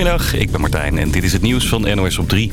Goedemiddag, ik ben Martijn en dit is het nieuws van NOS op 3.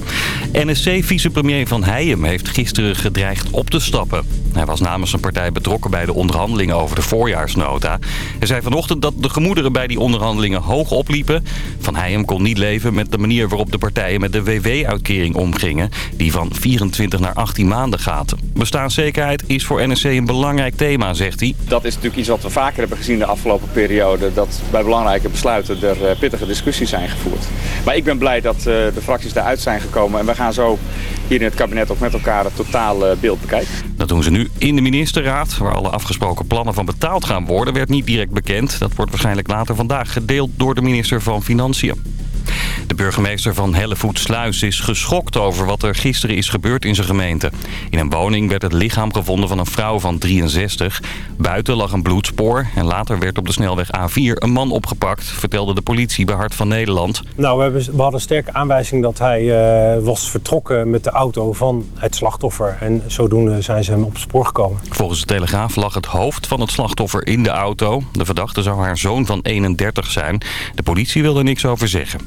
NSC-vicepremier Van Heijem heeft gisteren gedreigd op te stappen. Hij was namens zijn partij betrokken bij de onderhandelingen over de voorjaarsnota. Hij zei vanochtend dat de gemoederen bij die onderhandelingen hoog opliepen. Van Heijem kon niet leven met de manier waarop de partijen met de WW-uitkering omgingen... die van 24 naar 18 maanden gaat. Bestaanszekerheid is voor NSC een belangrijk thema, zegt hij. Dat is natuurlijk iets wat we vaker hebben gezien de afgelopen periode... dat bij belangrijke besluiten er eh, pittige discussies zijn gevoerd. Maar ik ben blij dat eh, de fracties daaruit zijn gekomen. En we gaan zo hier in het kabinet ook met elkaar het totale beeld bekijken. Dat doen ze nu in de ministerraad. Waar alle afgesproken plannen van betaald gaan worden, werd niet direct bekend. Dat wordt waarschijnlijk later vandaag gedeeld door de minister van Financiën. De burgemeester van Hellevoetsluis is geschokt over wat er gisteren is gebeurd in zijn gemeente. In een woning werd het lichaam gevonden van een vrouw van 63. Buiten lag een bloedspoor en later werd op de snelweg A4 een man opgepakt, vertelde de politie bij Hart van Nederland. Nou, we, hebben, we hadden sterke aanwijzing dat hij uh, was vertrokken met de auto van het slachtoffer. En zodoende zijn ze hem op het spoor gekomen. Volgens de Telegraaf lag het hoofd van het slachtoffer in de auto. De verdachte zou haar zoon van 31 zijn. De politie wil er niks over zeggen.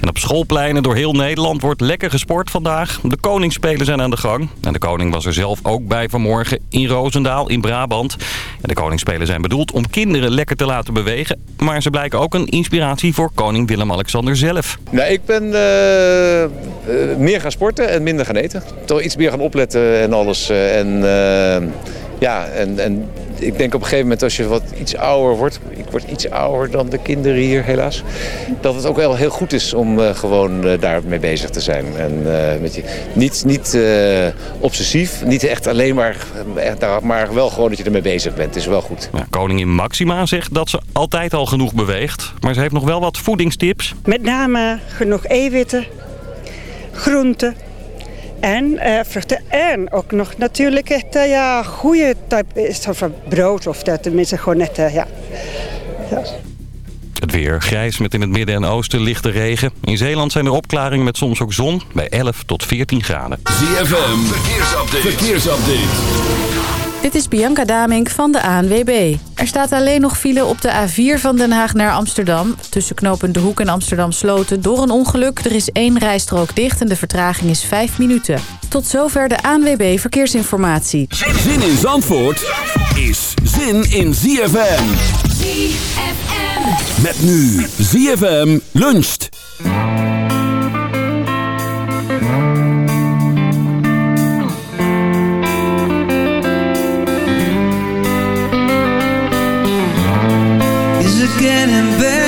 En op schoolpleinen door heel Nederland wordt lekker gesport vandaag. De koningsspelen zijn aan de gang. En de koning was er zelf ook bij vanmorgen in Roosendaal in Brabant. En de koningsspelen zijn bedoeld om kinderen lekker te laten bewegen. Maar ze blijken ook een inspiratie voor koning Willem-Alexander zelf. Nou, ik ben uh, uh, meer gaan sporten en minder gaan eten. Toch iets meer gaan opletten en alles. Uh, en ja, en, en ik denk op een gegeven moment als je wat iets ouder wordt... ik word iets ouder dan de kinderen hier helaas... dat het ook wel heel goed is om uh, gewoon uh, daarmee bezig te zijn. En uh, met je, niet, niet obsessief, niet echt alleen maar... Echt, maar wel gewoon dat je ermee bezig bent. Het is wel goed. Ja, koningin Maxima zegt dat ze altijd al genoeg beweegt. Maar ze heeft nog wel wat voedingstips. Met name genoeg eiwitten, groenten en uh, vruchten. En ook nog natuurlijk het uh, ja, goede type van brood. Of dat tenminste gewoon net, uh, ja. ja. Het weer grijs met in het midden en oosten lichte regen. In Zeeland zijn er opklaringen met soms ook zon bij 11 tot 14 graden. ZFM, verkeersupdate. verkeersupdate. Dit is Bianca Damink van de ANWB. Er staat alleen nog file op de A4 van Den Haag naar Amsterdam. Tussen knooppunt De Hoek en Amsterdam Sloten door een ongeluk. Er is één rijstrook dicht en de vertraging is 5 minuten. Tot zover de ANWB Verkeersinformatie. Zin in Zandvoort is zin in ZFM. ZFM. Met nu ZFM luncht. Getting better?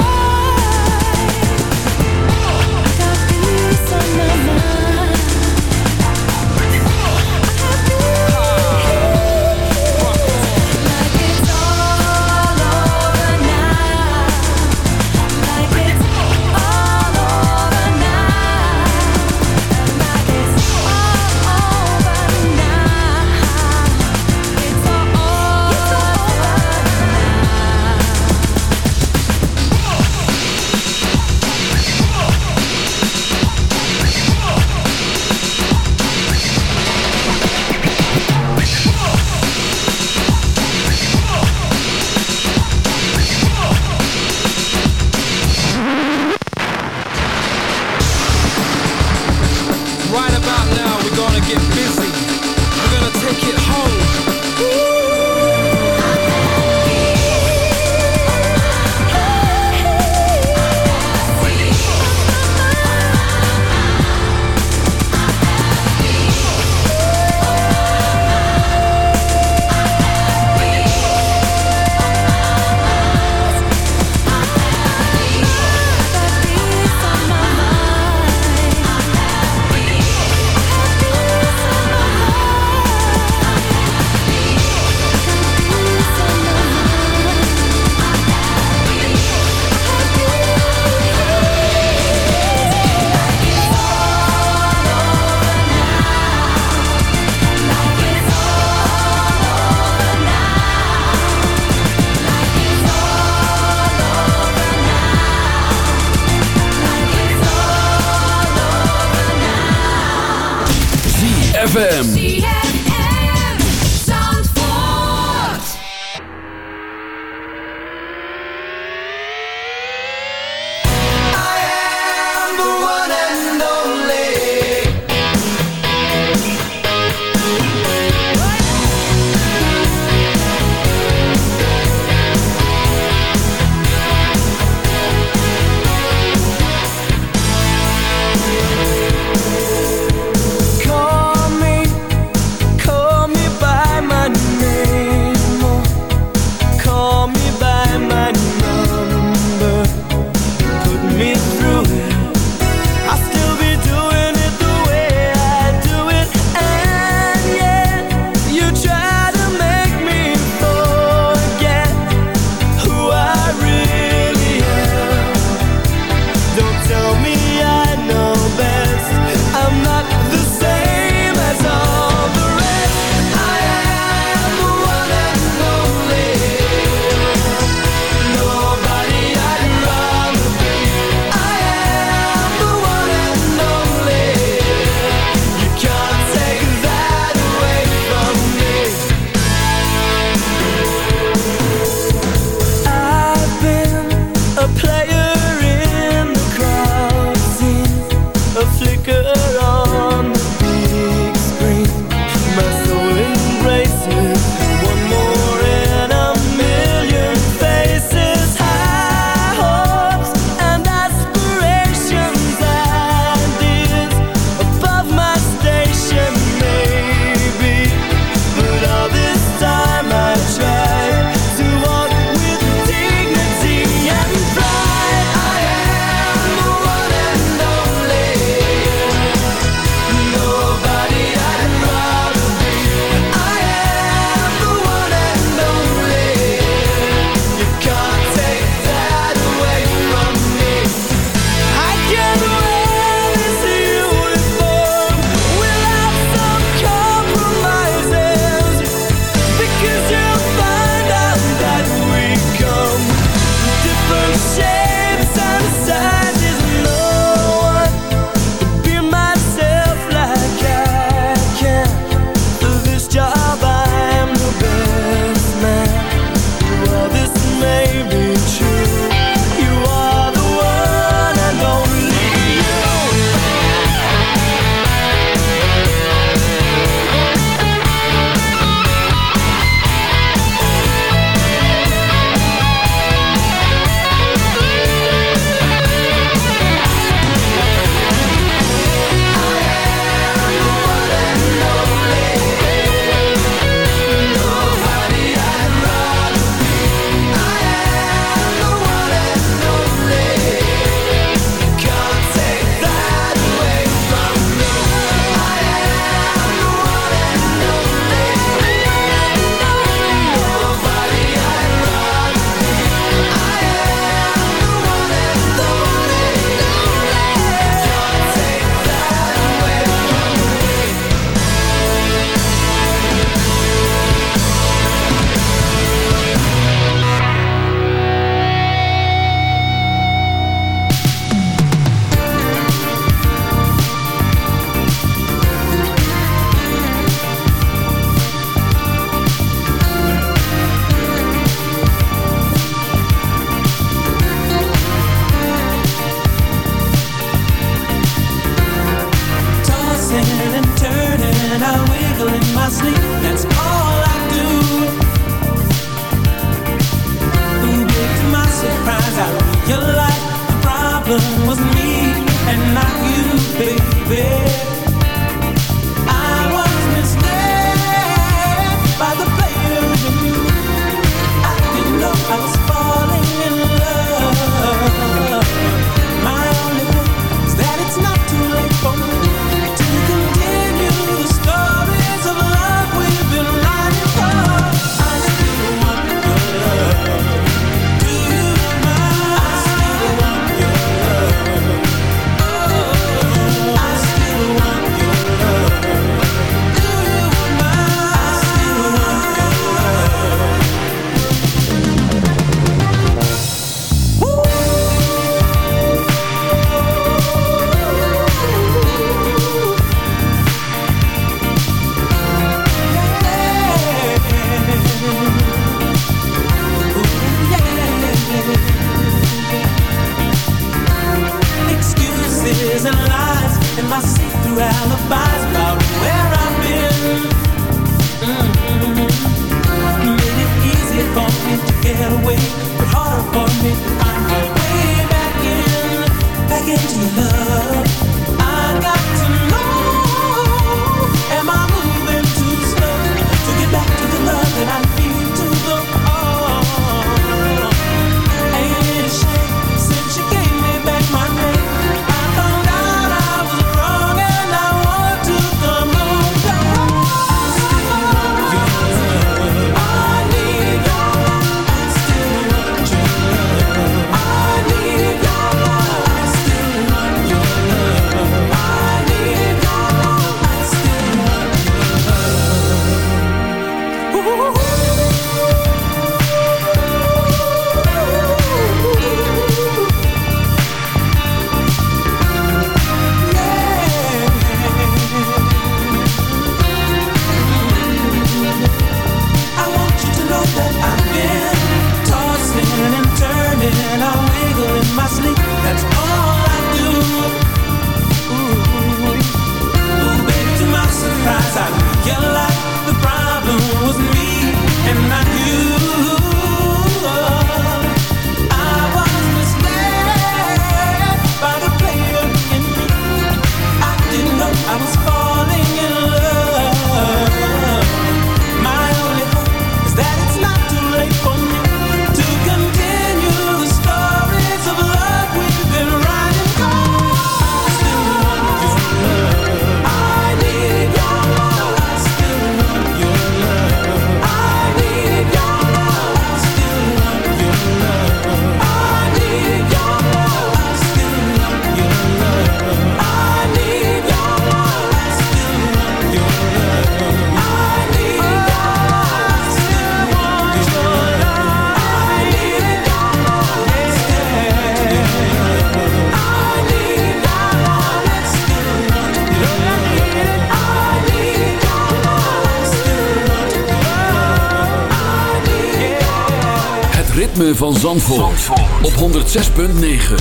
Zandvoort, op 106.9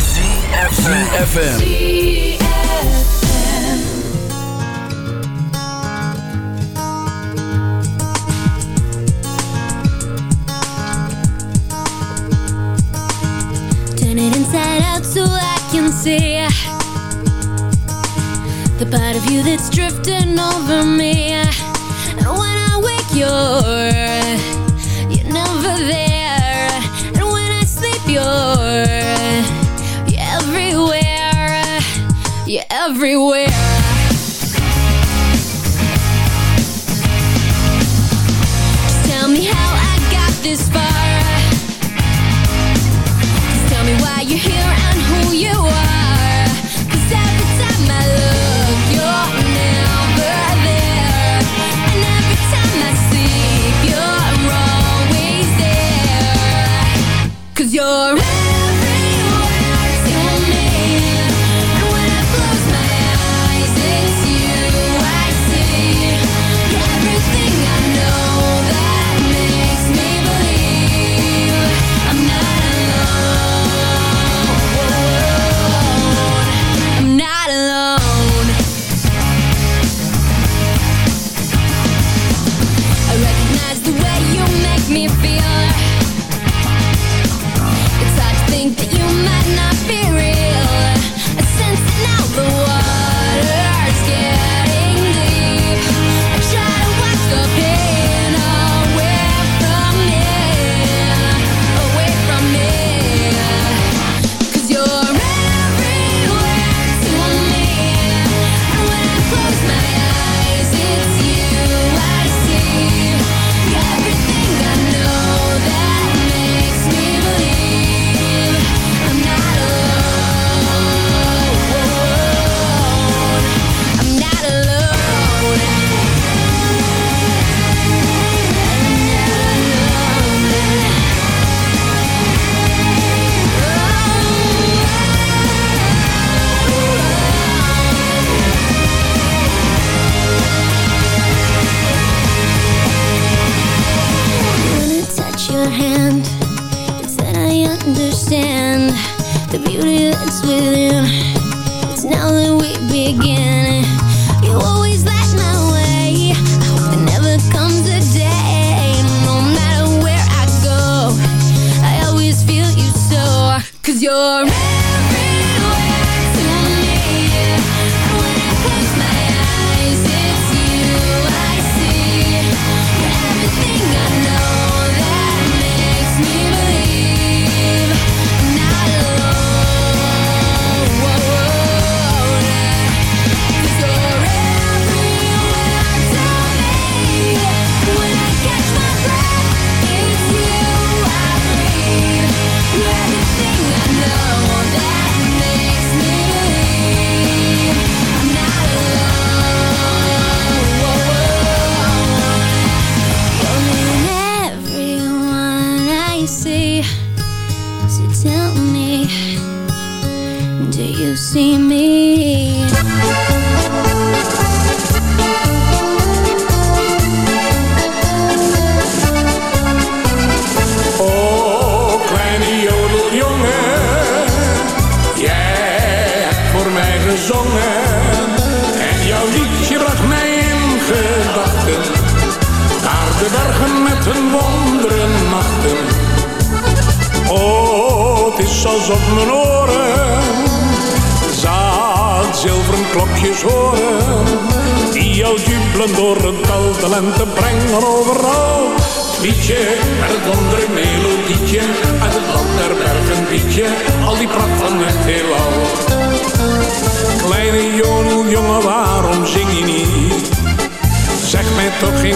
CFFM Turn it inside out so I can see The part of you that's drifting over me. everywhere. understand the beauty that's within. It's now that we begin. You always light my way. I hope there never comes a day, no matter where I go, I always feel you so. Cause you're.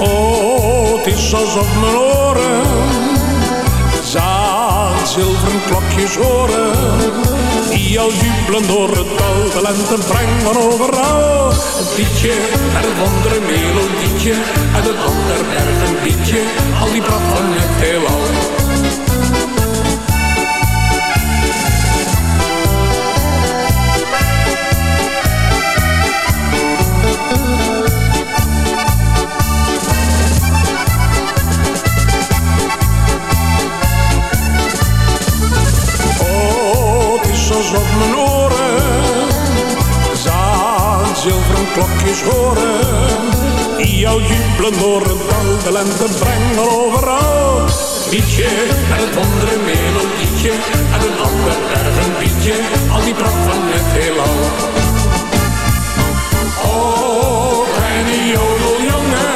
Oh, het is alsof mijn oren zaad zilveren klokjes horen. Die al jubelen door het dal, de lente brengen overal. Het liedje en het wondere melodietje, uit het land der bergen liedje, al die pracht van het heelal. Klokjes horen. Die jou jubelen door het de lente brengen overal. Liedje en het wondere melodietje, en een ander bergen liedje, al die pracht van het heelal. Oh, kleine jodeljongen,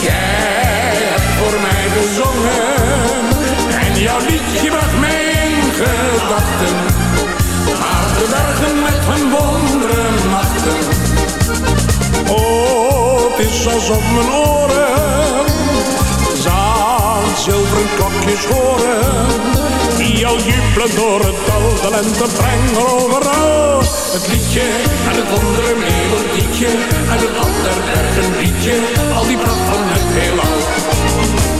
jij hebt voor mij gezongen. En jouw liedje bracht mij in gedachten. Naar de bergen met hun wonderen Is alsof mijn oren zaad zilveren klokjes horen. Die al jubelen door het dal, de lente brengen overal. Het liedje en het wondere melodietje, en het ander bergen liedje, al die pracht van het heelal.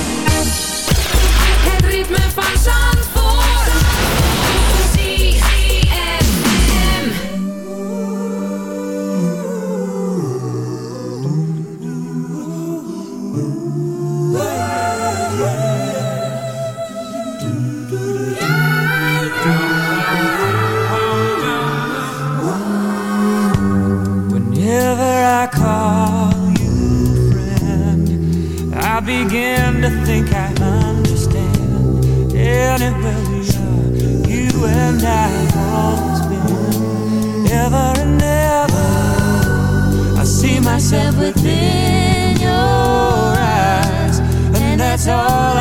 Understand. Anywhere we are, you and I have always been. Ever and ever, I see myself within your eyes, and that's all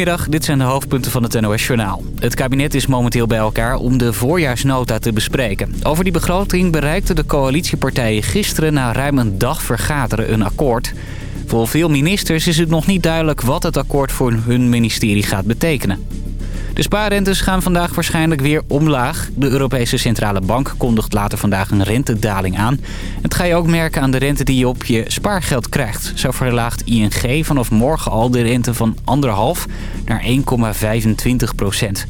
Goedemiddag, dit zijn de hoofdpunten van het NOS-journaal. Het kabinet is momenteel bij elkaar om de voorjaarsnota te bespreken. Over die begroting bereikten de coalitiepartijen gisteren na ruim een dag vergaderen een akkoord. Voor veel ministers is het nog niet duidelijk wat het akkoord voor hun ministerie gaat betekenen. De spaarrentes gaan vandaag waarschijnlijk weer omlaag. De Europese Centrale Bank kondigt later vandaag een rentedaling aan. Het ga je ook merken aan de rente die je op je spaargeld krijgt. Zo verlaagt ING vanaf morgen al de rente van 1,5 naar 1,25 procent.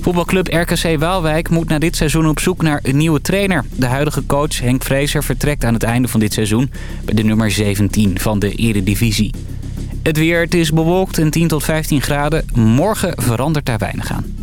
Voetbalclub RKC Waalwijk moet na dit seizoen op zoek naar een nieuwe trainer. De huidige coach Henk Vrezer vertrekt aan het einde van dit seizoen... bij de nummer 17 van de Eredivisie. Het weer, het is bewolkt en 10 tot 15 graden. Morgen verandert daar weinig aan.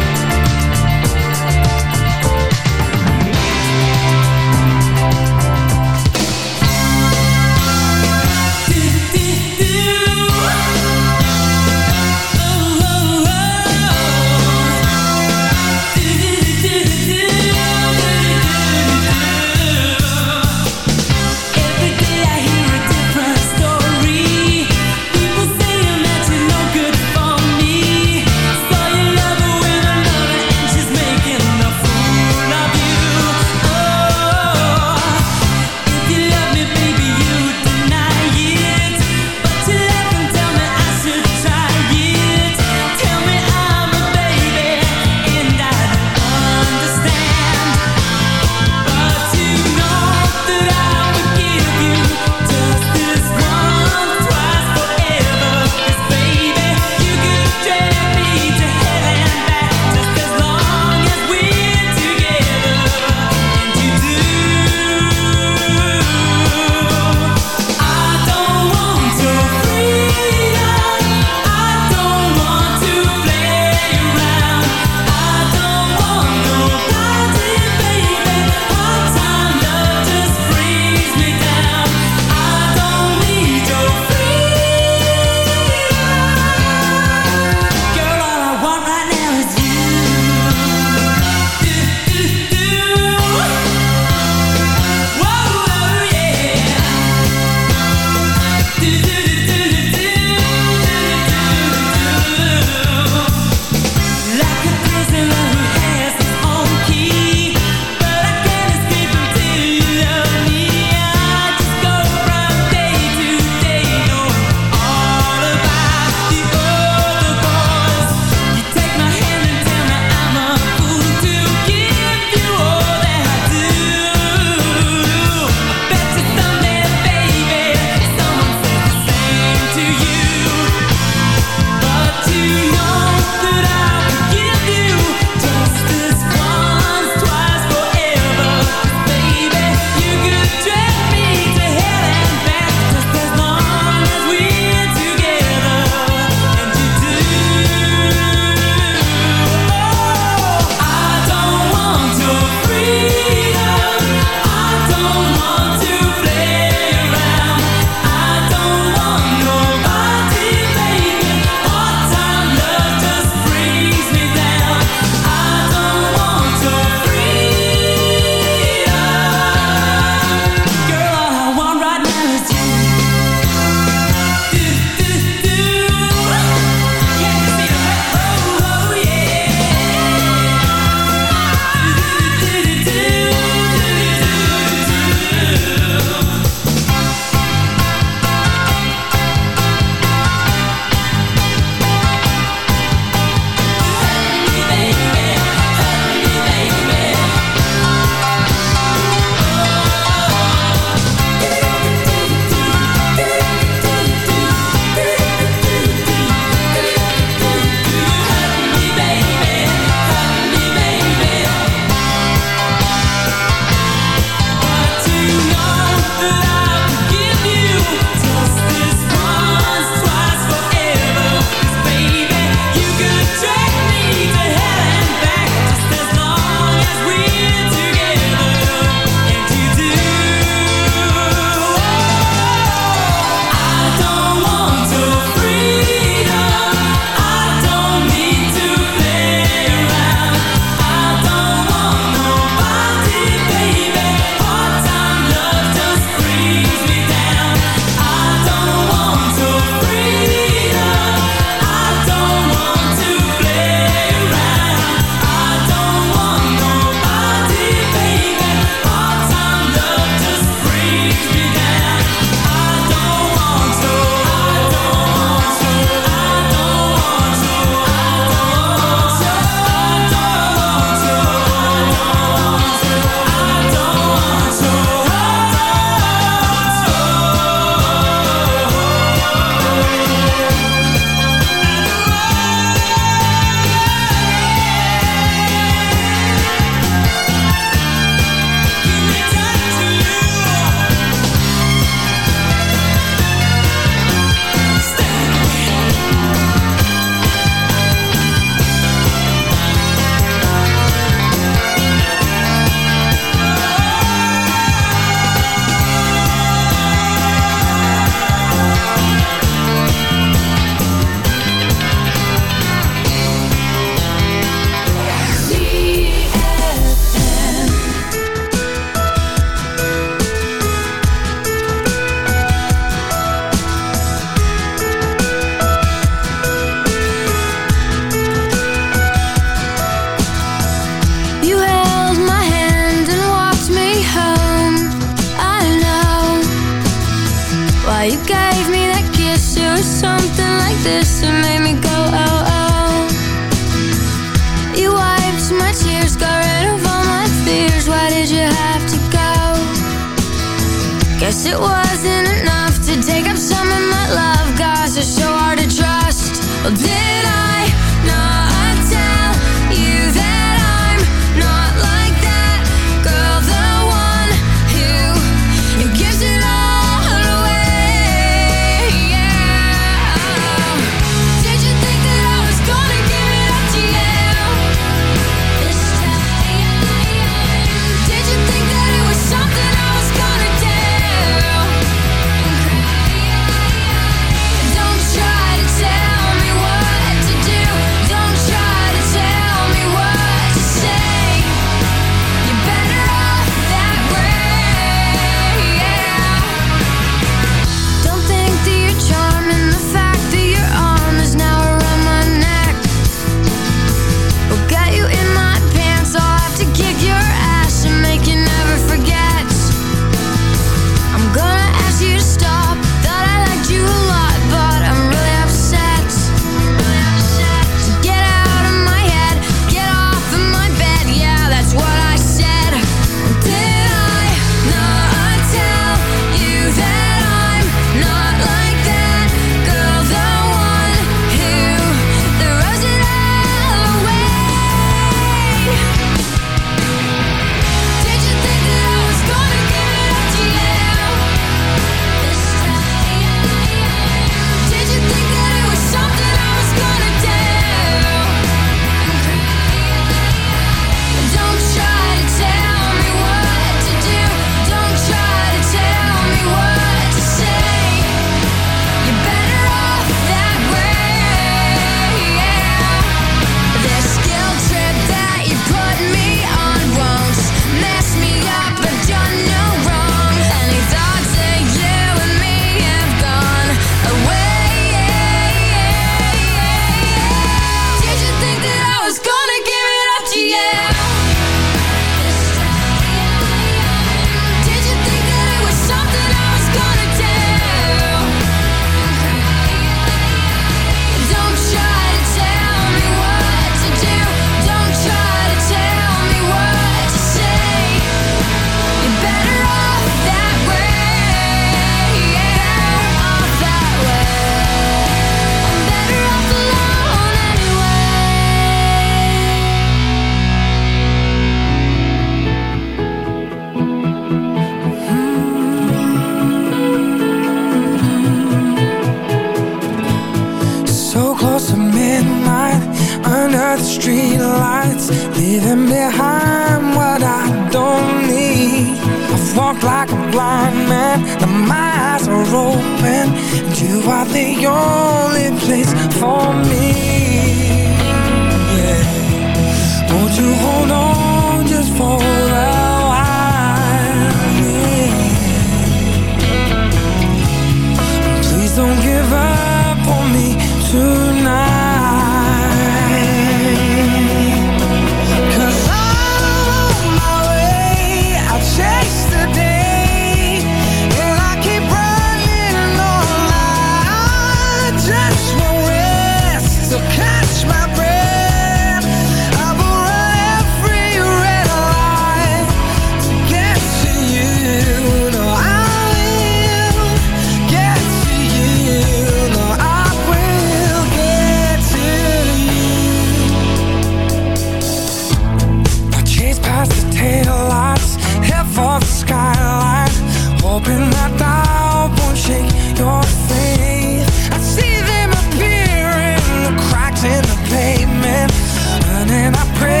and I pray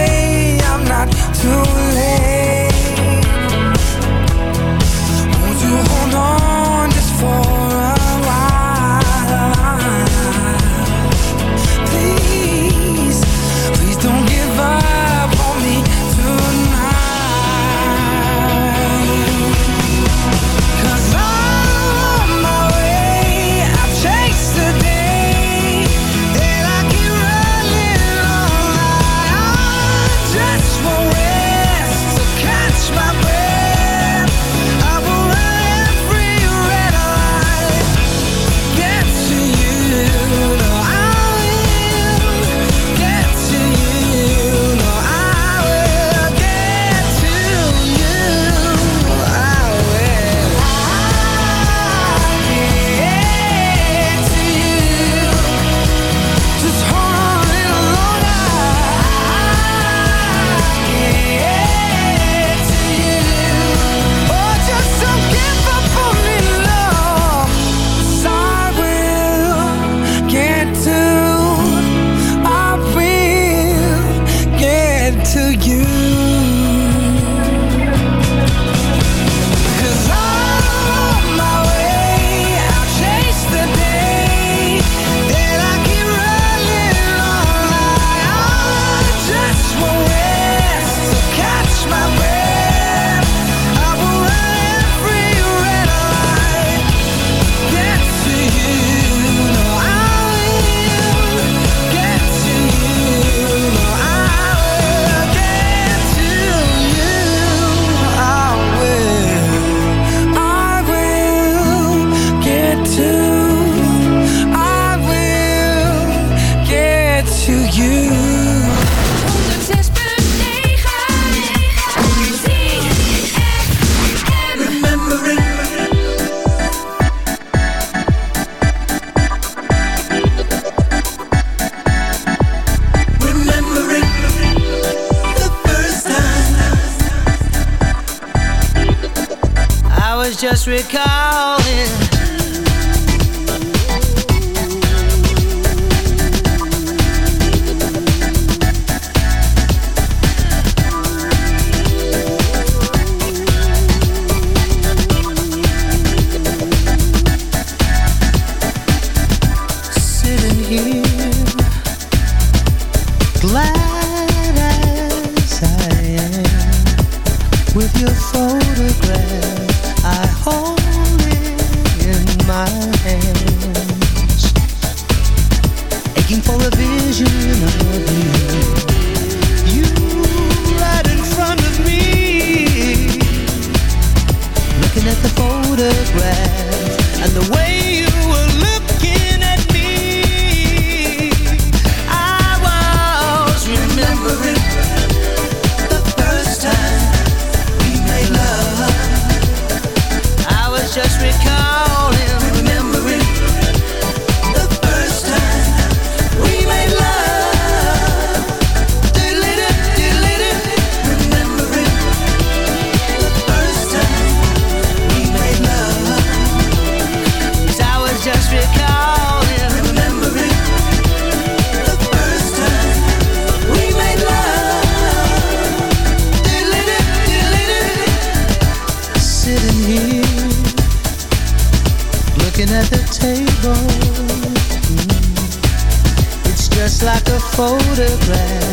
photograph.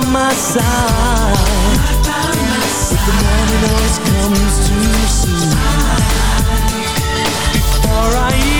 by my side. But the morning always comes too soon. Before I Even